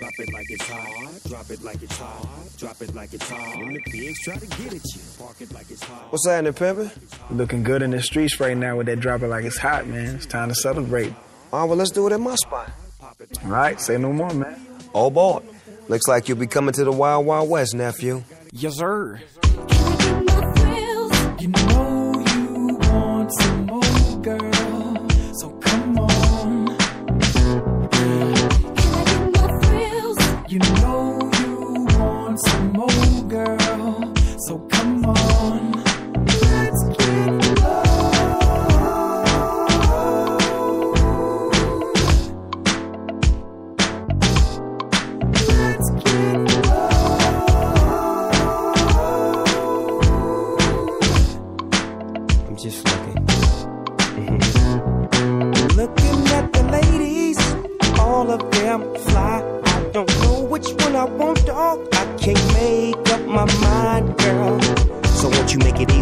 Drop it like it's hot. Drop it like it's hot. Drop it like it's hot. When the pigs try to get at you, park it like it's hot. What's happening, pimpin'? Looking good in the streets right now with that drop it like it's hot, man. It's time to celebrate. All right, well, let's do it at my spot. All right, say no more, man. Oh, boy. Looks like you'll be coming to the Wild Wild West, nephew. Yes, sir. You know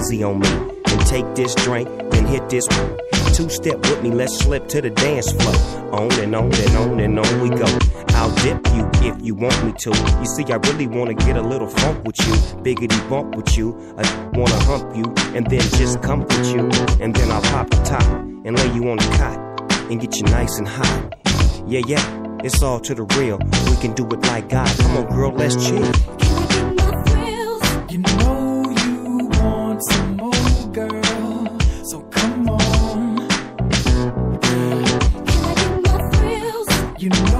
easy on me and take this drink, then hit this two step with me. Let's slip to the dance floor. On and on and on and on we go. I'll dip you if you want me to. You see, I really wanna get a little funk with you, biggity bump with you. I wanna hump you and then just comfort you, and then I'll pop the top and lay you on the cot and get you nice and hot. Yeah, yeah, it's all to the real. We can do it like God. Come on, girl, let's chill. You know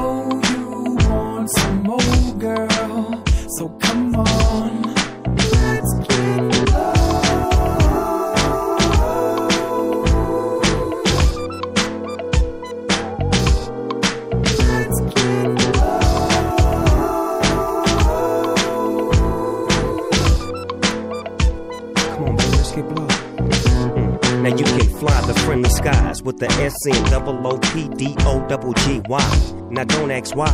fly the skies with the S N double O P D O double G Y. Now don't ask why.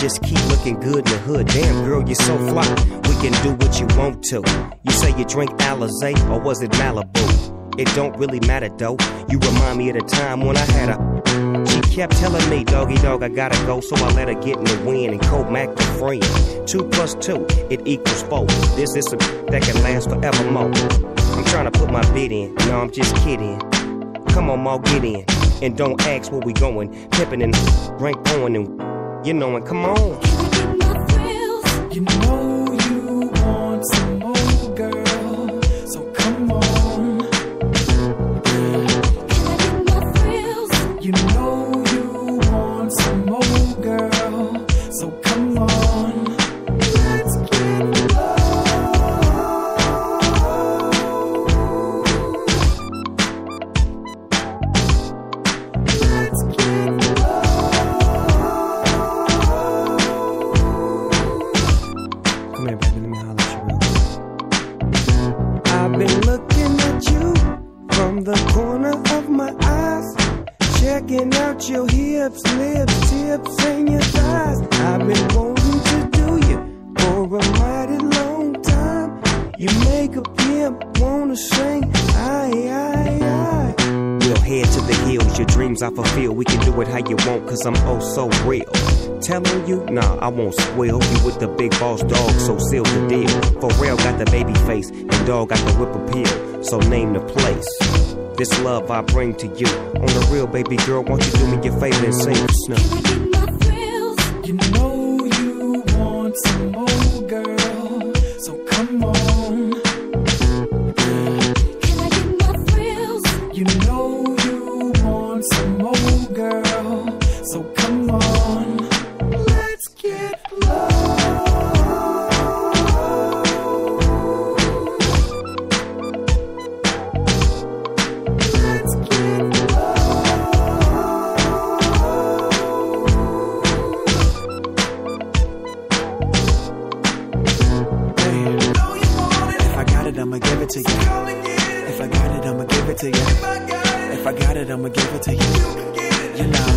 Just keep looking good in the hood. Damn, girl, you're so fly. We can do what you want to. You say you drink Alizé or was it Malibu? It don't really matter though. You remind me of the time when I had a. She kept telling me, Doggy Dogg, I gotta go, so I let her get in the wind and co Mac the friend. Two plus two, it equals four. This is a that can last forevermore. I'm trying to put my bid in, no, I'm just kidding. Come on, Mo, get in. And don't ask where we going. Pippin' and rank going and you know, and come on. You know You. I've been looking at you from the corner of my eyes, checking out your hips, lips, tips, and your thighs. I've been wanting to do you for a mighty long time. You make a pimp wanna sing, aye, aye, aye. We'll head to the hills, your dreams I fulfill. We can do it how you want, cause I'm oh so real. Telling you, nah, I won't spoil you with the big boss dog, so seal the deal. For real, got the baby face, and dog got the whip appeal, so name the place. This love I bring to you. On the real, baby girl, won't you do me your favor and sing the snow? You know you want some more, girl. So come on. If I got it, I'ma give it to you. If I got it, I'ma give it to you. If I got it, I'ma give it to you. Know.